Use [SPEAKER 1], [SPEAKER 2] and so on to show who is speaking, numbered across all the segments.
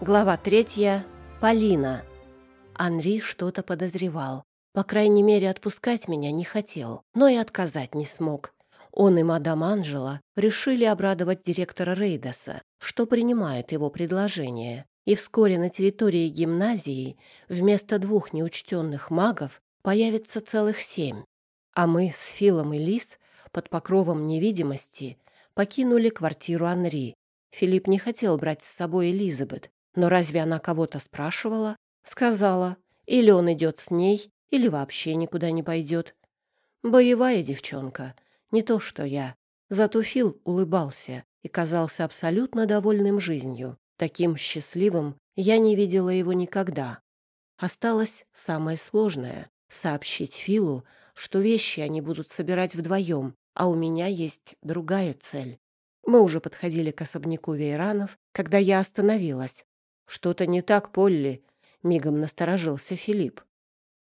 [SPEAKER 1] Глава третья. Полина. Анри что-то подозревал. По крайней мере, отпускать меня не хотел, но и отказать не смог. Он и мадам Анжела решили обрадовать директора Рейдоса, что принимает его предложение. И вскоре на территории гимназии вместо двух неучтенных магов появится целых семь. А мы с Филом и Лис под покровом невидимости покинули квартиру Анри. Филипп не хотел брать с собой Элизабет, но разве она кого-то спрашивала? Сказала. Или он идет с ней, или вообще никуда не пойдет. Боевая девчонка. Не то что я. Зато Фил улыбался и казался абсолютно довольным жизнью. Таким счастливым я не видела его никогда. Осталось самое сложное — сообщить Филу, что вещи они будут собирать вдвоем, а у меня есть другая цель. Мы уже подходили к особняку Вейранов, когда я остановилась. «Что-то не так, Полли?» — мигом насторожился Филипп.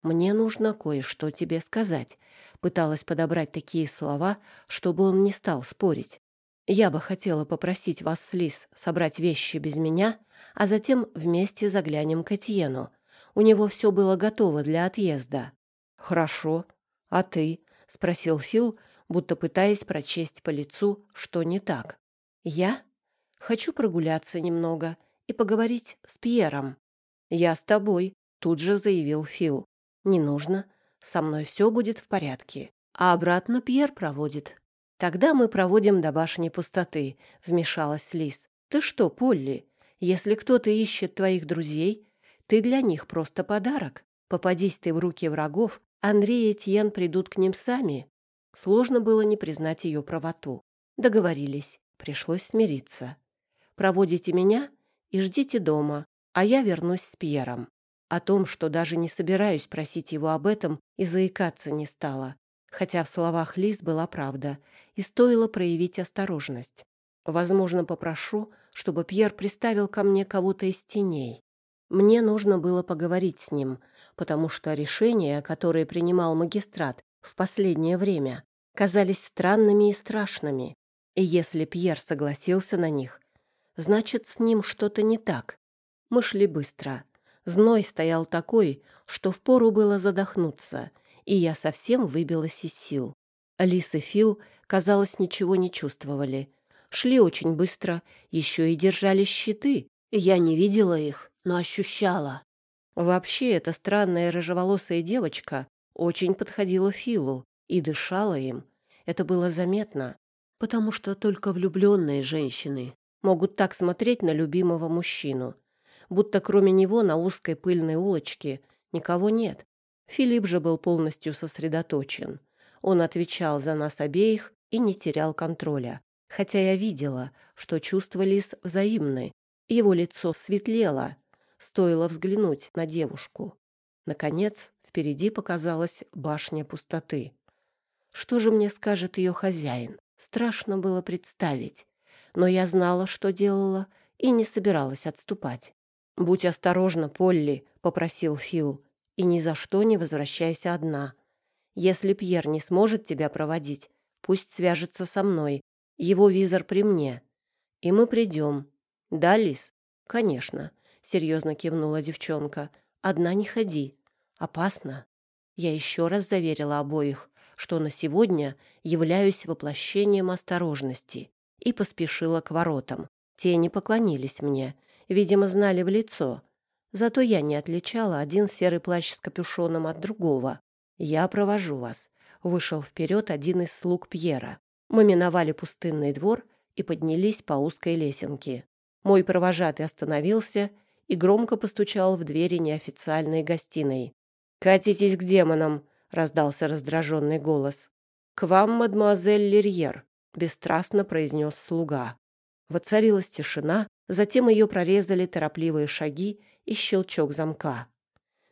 [SPEAKER 1] «Мне нужно кое-что тебе сказать», — пыталась подобрать такие слова, чтобы он не стал спорить. «Я бы хотела попросить вас с Лис собрать вещи без меня, а затем вместе заглянем к Этьену. У него все было готово для отъезда». «Хорошо. А ты?» — спросил Фил, будто пытаясь прочесть по лицу, что не так. «Я? Хочу прогуляться немного и поговорить с Пьером». «Я с тобой», — тут же заявил Фил. «Не нужно. Со мной все будет в порядке. А обратно Пьер проводит». «Тогда мы проводим до башни пустоты», — вмешалась Лис. «Ты что, Полли, если кто-то ищет твоих друзей, ты для них просто подарок. Попадись ты в руки врагов, Андрей и Этьен придут к ним сами». Сложно было не признать ее правоту. Договорились. Пришлось смириться. «Проводите меня и ждите дома, а я вернусь с Пьером». О том, что даже не собираюсь просить его об этом, и заикаться не стала. Хотя в словах Лиз была правда, и стоило проявить осторожность. Возможно, попрошу, чтобы Пьер приставил ко мне кого-то из теней. Мне нужно было поговорить с ним, потому что решения, которые принимал магистрат в последнее время, казались странными и страшными. И если Пьер согласился на них, значит, с ним что-то не так. Мы шли быстро. Зной стоял такой, что впору было задохнуться, и я совсем выбилась из сил. Алис и Фил, казалось, ничего не чувствовали. Шли очень быстро, еще и держали щиты. Я не видела их, но ощущала. Вообще, эта странная рыжеволосая девочка очень подходила Филу и дышала им. Это было заметно потому что только влюбленные женщины могут так смотреть на любимого мужчину, будто кроме него на узкой пыльной улочке никого нет. Филипп же был полностью сосредоточен. Он отвечал за нас обеих и не терял контроля. Хотя я видела, что чувства Лис взаимны. Его лицо светлело. Стоило взглянуть на девушку. Наконец, впереди показалась башня пустоты. Что же мне скажет ее хозяин? Страшно было представить, но я знала, что делала, и не собиралась отступать. «Будь осторожна, Полли», — попросил Фил, — «и ни за что не возвращайся одна. Если Пьер не сможет тебя проводить, пусть свяжется со мной. Его визор при мне. И мы придем. Да, Лис?» «Конечно», — серьезно кивнула девчонка. «Одна не ходи. Опасно». Я еще раз заверила обоих, что на сегодня являюсь воплощением осторожности, и поспешила к воротам. Те не поклонились мне, видимо, знали в лицо. Зато я не отличала один серый плащ с капюшоном от другого. «Я провожу вас», — вышел вперед один из слуг Пьера. Мы миновали пустынный двор и поднялись по узкой лесенке. Мой провожатый остановился и громко постучал в двери неофициальной гостиной. «Катитесь к демонам!» — раздался раздраженный голос. «К вам, мадемуазель Лерьер», — бесстрастно произнес слуга. Воцарилась тишина, затем ее прорезали торопливые шаги и щелчок замка.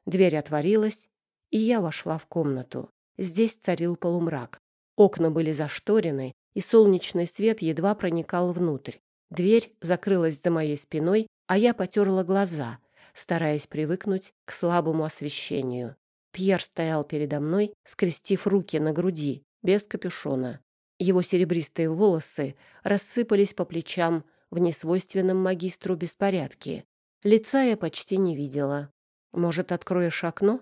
[SPEAKER 1] Дверь отворилась, и я вошла в комнату. Здесь царил полумрак. Окна были зашторены, и солнечный свет едва проникал внутрь. Дверь закрылась за моей спиной, а я потерла глаза, стараясь привыкнуть к слабому освещению. Пьер стоял передо мной, скрестив руки на груди, без капюшона. Его серебристые волосы рассыпались по плечам в несвойственном магистру беспорядке. Лица я почти не видела. «Может, откроешь окно?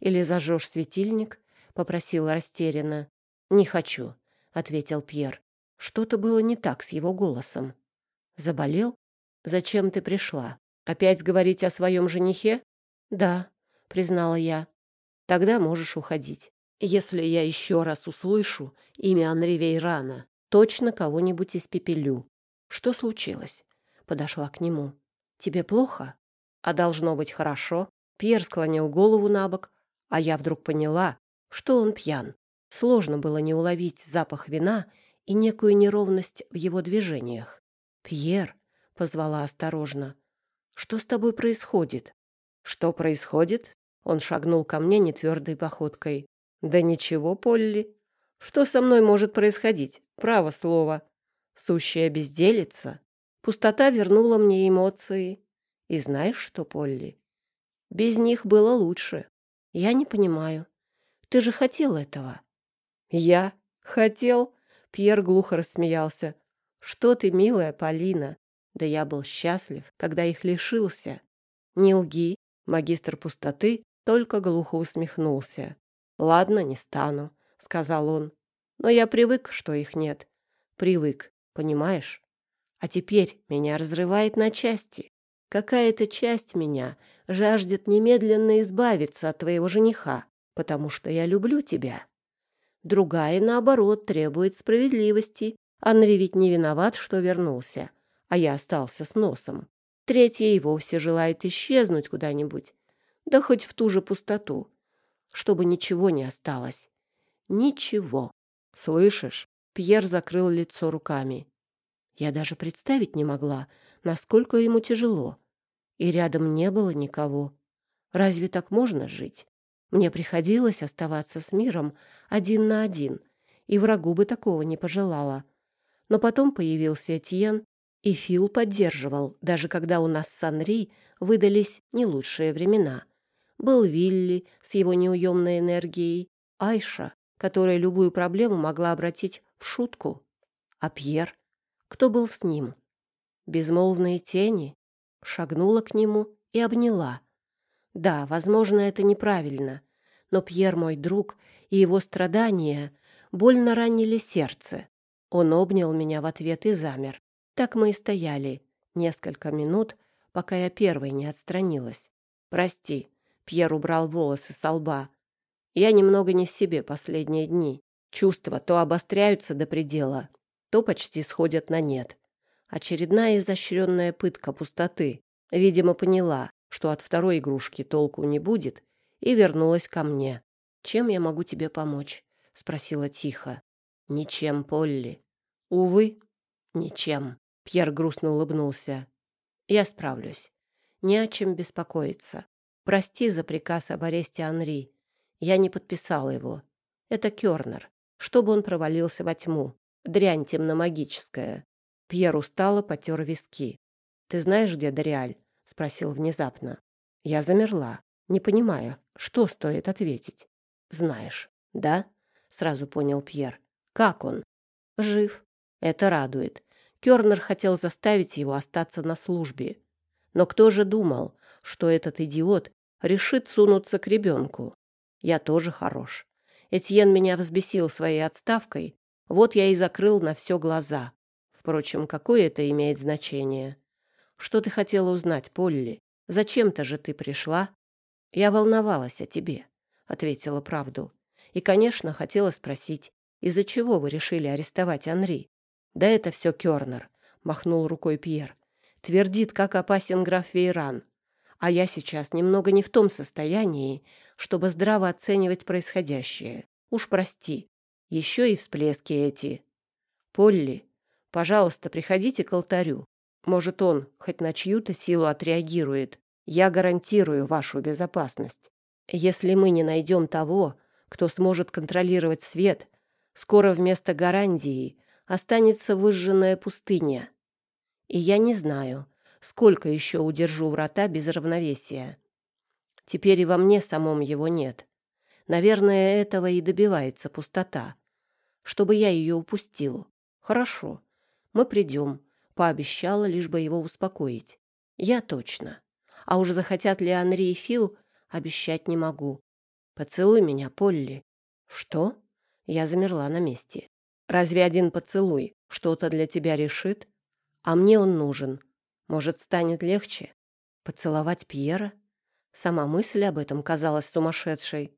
[SPEAKER 1] Или зажжешь светильник?» — попросила растерянно. «Не хочу», — ответил Пьер. Что-то было не так с его голосом. «Заболел? Зачем ты пришла? Опять говорить о своем женихе?» «Да», — признала я. «Тогда можешь уходить. Если я еще раз услышу имя Анри Вейрана, точно кого-нибудь испепелю». «Что случилось?» — подошла к нему. «Тебе плохо?» «А должно быть хорошо». Пьер склонил голову на бок, а я вдруг поняла, что он пьян. Сложно было не уловить запах вина и некую неровность в его движениях. «Пьер», — позвала осторожно, — «что с тобой происходит?» «Что происходит?» Он шагнул ко мне нетвердой походкой. «Да ничего, Полли. Что со мной может происходить? Право слово. Сущая безделица. Пустота вернула мне эмоции. И знаешь что, Полли? Без них было лучше. Я не понимаю. Ты же хотел этого. Я? Хотел? Пьер глухо рассмеялся. Что ты, милая Полина? Да я был счастлив, когда их лишился. Не лги. Магистр пустоты только глухо усмехнулся. Ладно, не стану, сказал он. Но я привык, что их нет. Привык, понимаешь? А теперь меня разрывает на части. Какая-то часть меня жаждет немедленно избавиться от твоего жениха, потому что я люблю тебя. Другая, наоборот, требует справедливости. Анри ведь не виноват, что вернулся, а я остался с носом. Третья и вовсе желает исчезнуть куда-нибудь, да хоть в ту же пустоту, чтобы ничего не осталось. Ничего. Слышишь? Пьер закрыл лицо руками. Я даже представить не могла, насколько ему тяжело. И рядом не было никого. Разве так можно жить? Мне приходилось оставаться с миром один на один, и врагу бы такого не пожелала. Но потом появился Этьен, и Фил поддерживал, даже когда у нас с Анри выдались не лучшие времена. Был Вилли с его неуемной энергией, Айша, которая любую проблему могла обратить в шутку. А Пьер кто был с ним. Безмолвные тени шагнула к нему и обняла. Да, возможно, это неправильно, но Пьер мой друг, и его страдания больно ранили сердце. Он обнял меня в ответ и замер. Так мы и стояли несколько минут, пока я первой не отстранилась. «Прости», — Пьер убрал волосы со лба. «Я немного не в себе последние дни. Чувства то обостряются до предела, то почти сходят на нет. Очередная изощренная пытка пустоты. Видимо, поняла, что от второй игрушки толку не будет, и вернулась ко мне. «Чем я могу тебе помочь?» — спросила тихо. «Ничем, Полли». «Увы, ничем», — Пьер грустно улыбнулся. «Я справлюсь. Не о чем беспокоиться. Прости за приказ об аресте Анри. Я не подписала его. Это Кёрнер, чтобы он провалился во тьму. Дрянь темномагическая. Пьер устало потер виски. «Ты знаешь, где Дориаль?» — спросил внезапно. Я замерла, не понимая, что стоит ответить. «Знаешь, да?» — сразу понял Пьер. «Как он?» «Жив. Это радует. Кёрнер хотел заставить его остаться на службе. Но кто же думал, что этот идиот решит сунуться к ребенку? Я тоже хорош. Этьен меня взбесил своей отставкой, вот я и закрыл на все глаза. Впрочем, какое это имеет значение? Что ты хотела узнать, Полли? Зачем-то же ты пришла? Я волновалась о тебе, ответила правду. И, конечно, хотела спросить, из-за чего вы решили арестовать Анри? Да это все Кёрнер, махнул рукой Пьер. Твердит, как опасен граф Вейран. А я сейчас немного не в том состоянии, чтобы здраво оценивать происходящее. Уж прости, еще и всплески эти. Полли, пожалуйста, приходите к алтарю. Может, он хоть на чью-то силу отреагирует. Я гарантирую вашу безопасность. Если мы не найдем того, кто сможет контролировать свет, скоро вместо гарантии останется выжженная пустыня. И я не знаю, сколько еще удержу врата без равновесия. Теперь и во мне самом его нет. Наверное, этого и добивается пустота. Чтобы я ее упустил. Хорошо. Мы придем. Пообещала, лишь бы его успокоить. Я точно. А уж захотят ли Анри и Фил, обещать не могу. Поцелуй меня, Полли. Что? Я замерла на месте. Разве один поцелуй что-то для тебя решит? А мне он нужен. Может, станет легче? Поцеловать Пьера? Сама мысль об этом казалась сумасшедшей.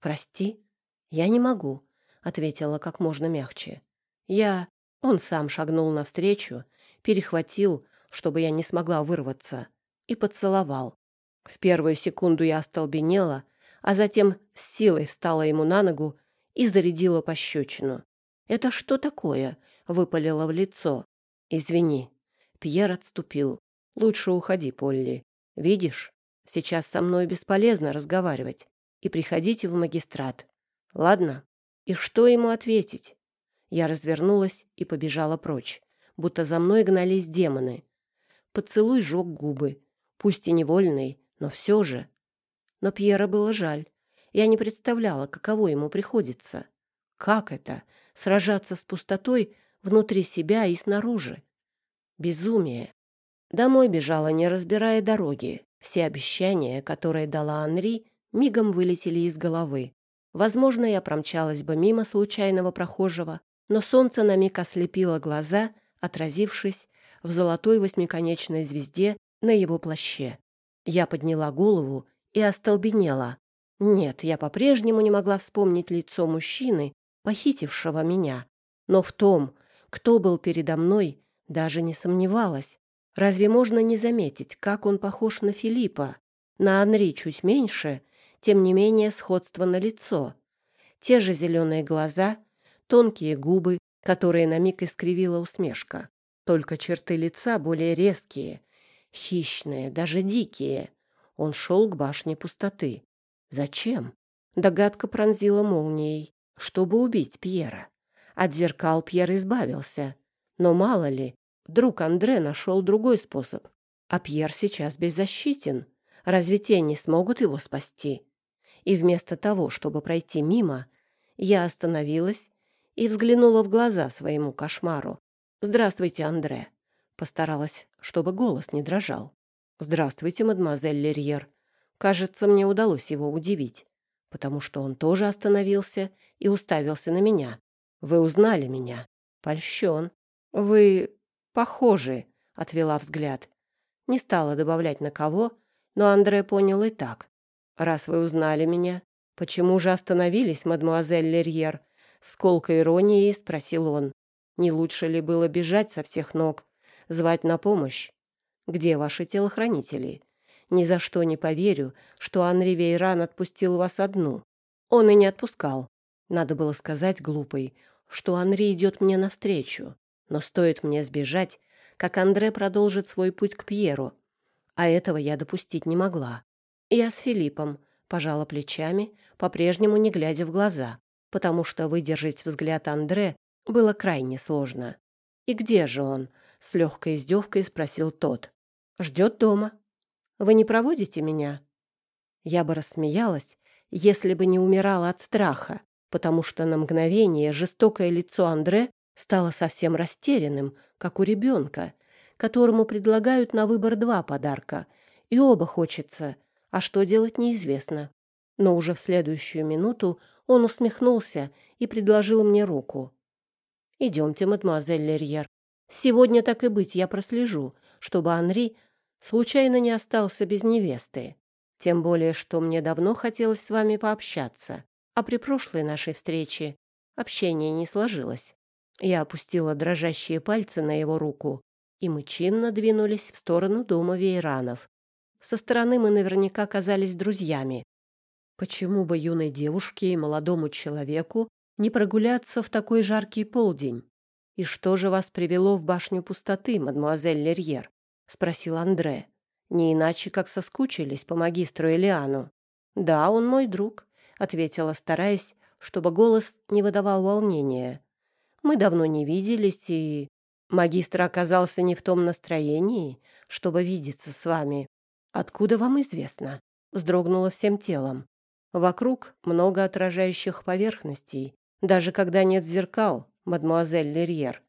[SPEAKER 1] «Прости, я не могу», — ответила как можно мягче. «Я...» Он сам шагнул навстречу, перехватил, чтобы я не смогла вырваться, и поцеловал. В первую секунду я остолбенела, а затем с силой встала ему на ногу и зарядила пощечину. «Это что такое?» — выпалила в лицо. «Извини». Пьер отступил. «Лучше уходи, Полли. Видишь, сейчас со мной бесполезно разговаривать. И приходите в магистрат. Ладно?» И что ему ответить? Я развернулась и побежала прочь, будто за мной гнались демоны. Поцелуй жег губы, пусть и невольный, но все же. Но Пьера было жаль. Я не представляла, каково ему приходится. Как это — сражаться с пустотой внутри себя и снаружи? Безумие. Домой бежала, не разбирая дороги. Все обещания, которые дала Анри, мигом вылетели из головы. Возможно, я промчалась бы мимо случайного прохожего, но солнце на миг ослепило глаза, отразившись в золотой восьмиконечной звезде на его плаще. Я подняла голову и остолбенела. Нет, я по-прежнему не могла вспомнить лицо мужчины, похитившего меня. Но в том, кто был передо мной, даже не сомневалась. Разве можно не заметить, как он похож на Филиппа? На Анри чуть меньше, тем не менее сходство на лицо. Те же зеленые глаза, тонкие губы, которые на миг искривила усмешка. Только черты лица более резкие, хищные, даже дикие. Он шел к башне пустоты. Зачем? Догадка пронзила молнией, чтобы убить Пьера. От зеркал Пьер избавился. Но мало ли, вдруг Андре нашел другой способ. А Пьер сейчас беззащитен. Разве те не смогут его спасти? И вместо того, чтобы пройти мимо, я остановилась и взглянула в глаза своему кошмару. «Здравствуйте, Андре!» Постаралась, чтобы голос не дрожал. «Здравствуйте, мадемуазель Лерьер!» Кажется, мне удалось его удивить, потому что он тоже остановился и уставился на меня. «Вы узнали меня?» «Польщен!» «Вы похожи!» — отвела взгляд. Не стала добавлять на кого, но Андре понял и так. «Раз вы узнали меня, почему же остановились, мадемуазель Лерьер?» С колкой иронией спросил он. «Не лучше ли было бежать со всех ног, звать на помощь? Где ваши телохранители? Ни за что не поверю, что Анри Вейран отпустил вас одну. Он и не отпускал. Надо было сказать глупой, что Анри идет мне навстречу. Но стоит мне сбежать, как Андре продолжит свой путь к Пьеру. А этого я допустить не могла. Я с Филиппом пожала плечами, по-прежнему не глядя в глаза потому что выдержать взгляд Андре было крайне сложно. «И где же он?» — с легкой издевкой спросил тот. «Ждет дома. Вы не проводите меня?» Я бы рассмеялась, если бы не умирала от страха, потому что на мгновение жестокое лицо Андре стало совсем растерянным, как у ребенка, которому предлагают на выбор два подарка, и оба хочется, а что делать неизвестно. Но уже в следующую минуту он усмехнулся и предложил мне руку. «Идемте, мадемуазель Лерьер. Сегодня, так и быть, я прослежу, чтобы Анри случайно не остался без невесты. Тем более, что мне давно хотелось с вами пообщаться, а при прошлой нашей встрече общение не сложилось». Я опустила дрожащие пальцы на его руку, и мы чинно двинулись в сторону дома Вейранов. Со стороны мы наверняка казались друзьями, Почему бы юной девушке и молодому человеку не прогуляться в такой жаркий полдень? И что же вас привело в башню пустоты, мадмуазель Лерьер? спросил Андре. Не иначе, как соскучились по магистру Элиану. Да, он мой друг, ответила, стараясь, чтобы голос не выдавал волнения. Мы давно не виделись, и магистр оказался не в том настроении, чтобы видеться с вами. Откуда вам известно? вздрогнула всем телом. Вокруг много отражающих поверхностей, даже когда нет зеркал, мадмуазель Лерьер.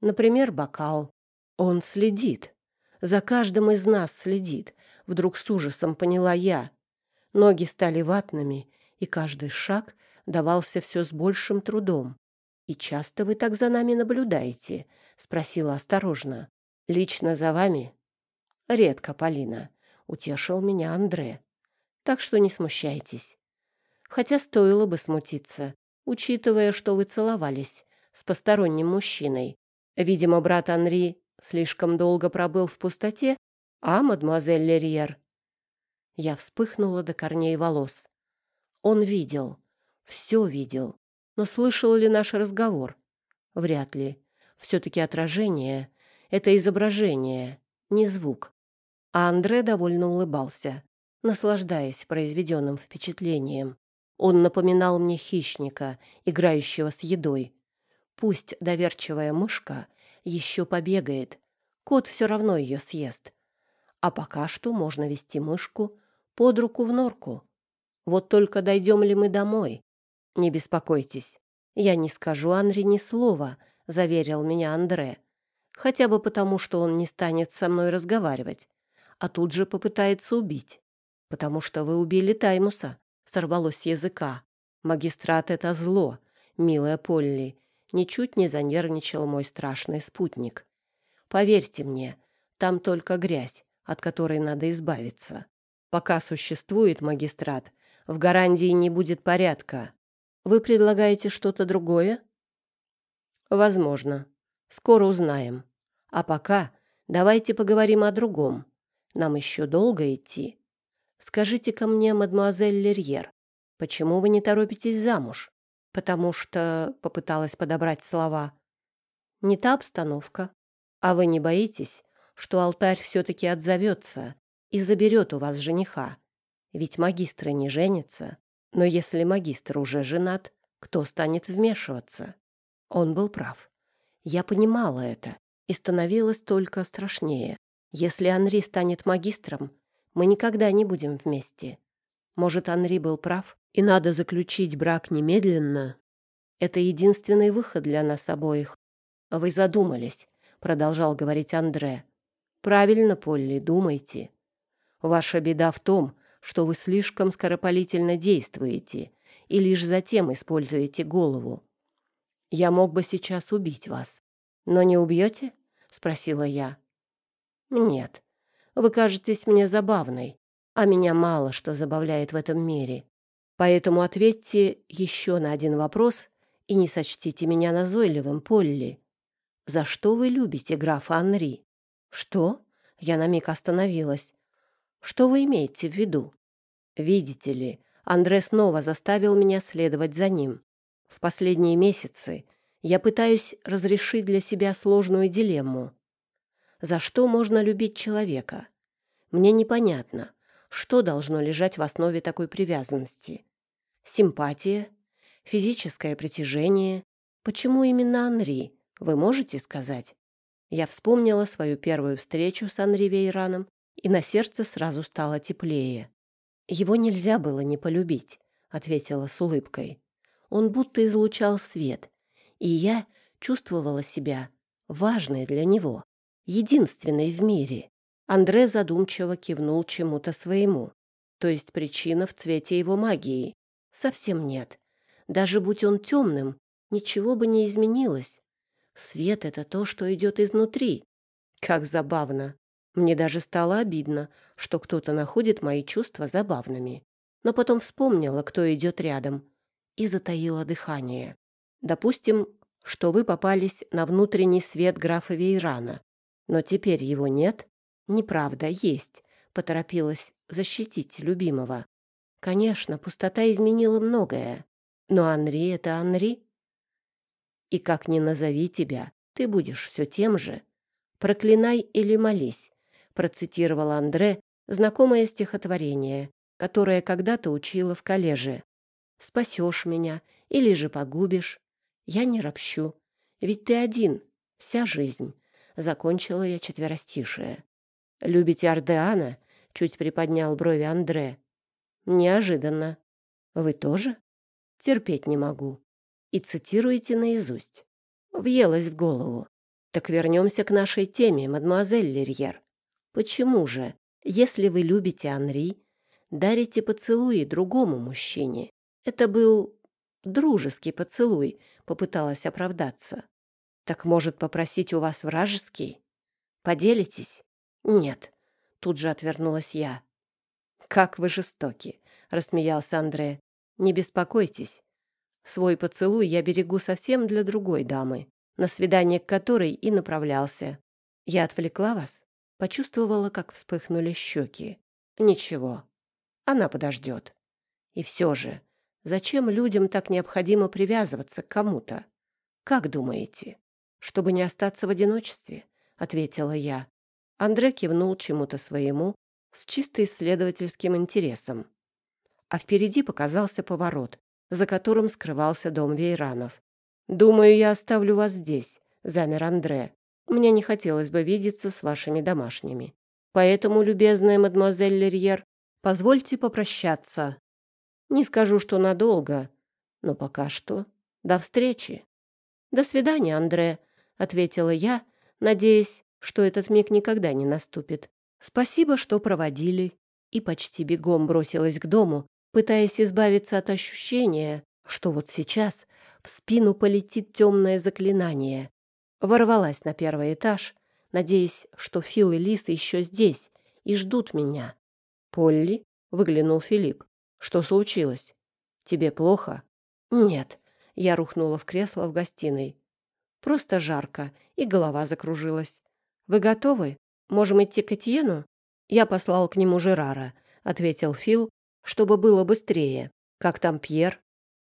[SPEAKER 1] Например, бокал. Он следит. За каждым из нас следит, Вдруг с ужасом поняла я. Ноги стали ватными, и каждый шаг давался все с большим трудом. «И часто вы так за нами наблюдаете?» — спросила осторожно. «Лично за вами?» «Редко, Полина», — утешил меня Андре. «Так что не смущайтесь. Хотя стоило бы смутиться, учитывая, что вы целовались с посторонним мужчиной. Видимо, брат Анри слишком долго пробыл в пустоте, а, мадемуазель Лерьер?» Я вспыхнула до корней волос. Он видел, все видел, но слышал ли наш разговор? Вряд ли. Все-таки отражение — это изображение, не звук. А Андре довольно улыбался, наслаждаясь произведенным впечатлением. Он напоминал мне хищника, играющего с едой. Пусть доверчивая мышка еще побегает, кот все равно ее съест. А пока что можно вести мышку под руку в норку. Вот только дойдем ли мы домой? Не беспокойтесь. Я не скажу Анри ни слова, заверил меня Андре. Хотя бы потому, что он не станет со мной разговаривать, а тут же попытается убить. Потому что вы убили Таймуса, сорвалось с языка. Магистрат — это зло, милая Полли. Ничуть не занервничал мой страшный спутник. Поверьте мне, там только грязь, от которой надо избавиться. Пока существует магистрат, в гарантии не будет порядка. Вы предлагаете что-то другое? Возможно. Скоро узнаем. А пока давайте поговорим о другом. Нам еще долго идти. Скажите-ка мне, мадемуазель Лерьер, почему вы не торопитесь замуж? Потому что, — попыталась подобрать слова, — не та обстановка. А вы не боитесь, что алтарь все-таки отзовется и заберет у вас жениха? Ведь магистры не женятся. Но если магистр уже женат, кто станет вмешиваться? Он был прав. Я понимала это, и становилось только страшнее. Если Анри станет магистром, мы никогда не будем вместе. Может, Анри был прав, и надо заключить брак немедленно? Это единственный выход для нас обоих. Вы задумались, продолжал говорить Андре. Правильно, Полли, думайте. Ваша беда в том, что вы слишком скоропалительно действуете и лишь затем используете голову. Я мог бы сейчас убить вас. Но не убьете? спросила я. Нет, вы кажетесь мне забавной, а меня мало что забавляет в этом мире. Поэтому ответьте еще на один вопрос и не сочтите меня назойливым, Полли. За что вы любите графа Анри? Что? Я на миг остановилась. Что вы имеете в виду? Видите ли, Андре снова заставил меня следовать за ним. В последние месяцы я пытаюсь разрешить для себя сложную дилемму за что можно любить человека. Мне непонятно, что должно лежать в основе такой привязанности. Симпатия, физическое притяжение. Почему именно Анри? Вы можете сказать? Я вспомнила свою первую встречу с Анри Вейраном, и на сердце сразу стало теплее. Его нельзя было не полюбить, ответила с улыбкой. Он будто излучал свет, и я чувствовала себя важной для него единственной в мире. Андре задумчиво кивнул чему-то своему. То есть причина в цвете его магии. Совсем нет. Даже будь он темным, ничего бы не изменилось. Свет — это то, что идет изнутри. Как забавно. Мне даже стало обидно, что кто-то находит мои чувства забавными. Но потом вспомнила, кто идет рядом, и затаила дыхание. Допустим, что вы попались на внутренний свет графа Вейрана. Но теперь его нет? Неправда, есть. Поторопилась защитить любимого. Конечно, пустота изменила многое. Но Анри — это Анри. И как ни назови тебя, ты будешь все тем же. «Проклинай или молись», — процитировала Андре знакомое стихотворение, которое когда-то учила в коллеже. «Спасешь меня или же погубишь. Я не ропщу, ведь ты один, вся жизнь, закончила я четверостишее. «Любите Ардеана?» — чуть приподнял брови Андре. «Неожиданно. Вы тоже?» «Терпеть не могу. И цитируете наизусть». Въелась в голову. «Так вернемся к нашей теме, мадемуазель Лерьер. Почему же, Если вы любите Анри, дарите поцелуи другому мужчине. Это был дружеский поцелуй, попыталась оправдаться. Так может попросить у вас вражеский? Поделитесь? Нет. Тут же отвернулась я. Как вы жестоки, рассмеялся Андре. Не беспокойтесь. Свой поцелуй я берегу совсем для другой дамы, на свидание к которой и направлялся. Я отвлекла вас, почувствовала, как вспыхнули щеки. Ничего, она подождет. И все же, зачем людям так необходимо привязываться к кому-то? Как думаете? Чтобы не остаться в одиночестве, ответила я. Андре кивнул чему-то своему с чисто исследовательским интересом. А впереди показался поворот, за которым скрывался дом Вейранов. «Думаю, я оставлю вас здесь», — замер Андре. «Мне не хотелось бы видеться с вашими домашними. Поэтому, любезная мадемуазель Лерьер, Позвольте попрощаться. Не скажу, что надолго, но пока что до встречи. До свидания, Андре, ответила я, надеясь, что этот миг никогда не наступит. Спасибо, что проводили, и почти бегом бросилась к дому, пытаясь избавиться от ощущения, что вот сейчас в спину полетит темное заклинание. Ворвалась на первый этаж, надеясь, что Фил и Лиса еще здесь и ждут меня. «Полли?» — выглянул Филипп. «Что случилось? Тебе плохо?» «Нет». Я рухнула в кресло в гостиной. «Просто жарко, и голова закружилась. Вы готовы? Можем идти к Этьену?» «Я послал к нему Жерара», — ответил Фил, чтобы было быстрее. «Как там Пьер?»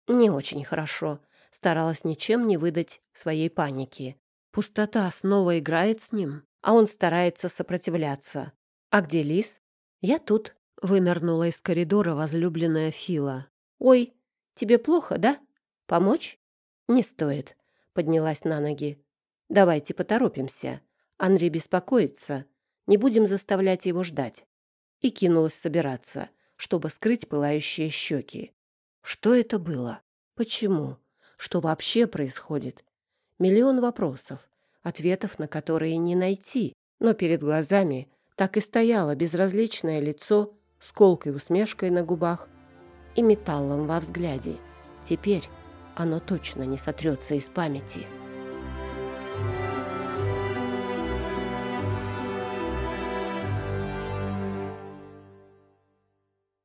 [SPEAKER 1] «Не очень хорошо». Старалась ничем не выдать своей паники. Пустота снова играет с ним, а он старается сопротивляться. «А где Лис?» «Я тут», — вынырнула из коридора возлюбленная Фила. «Ой, тебе плохо, да? Помочь?» «Не стоит», — поднялась на ноги. «Давайте поторопимся. Анри беспокоится. Не будем заставлять его ждать». И кинулась собираться, чтобы скрыть пылающие щеки. Что это было? Почему? Что вообще происходит? Миллион вопросов, ответов на которые не найти, но перед глазами так и стояло безразличное лицо с колкой усмешкой на губах и металлом во взгляде. Теперь оно точно не сотрется из памяти.